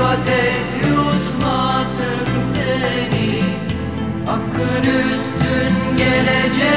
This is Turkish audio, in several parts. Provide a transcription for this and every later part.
Et yutmasın seni. Hakkın üstün geleceğine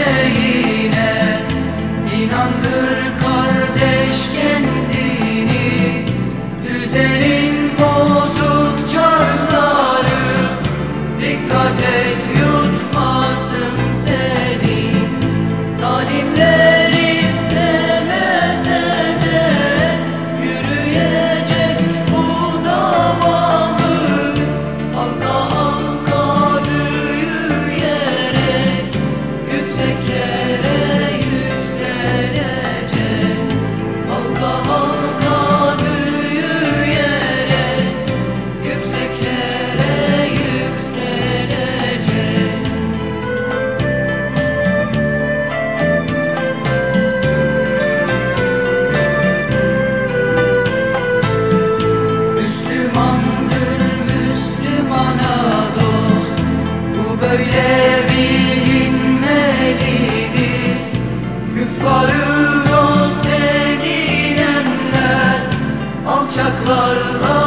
beraber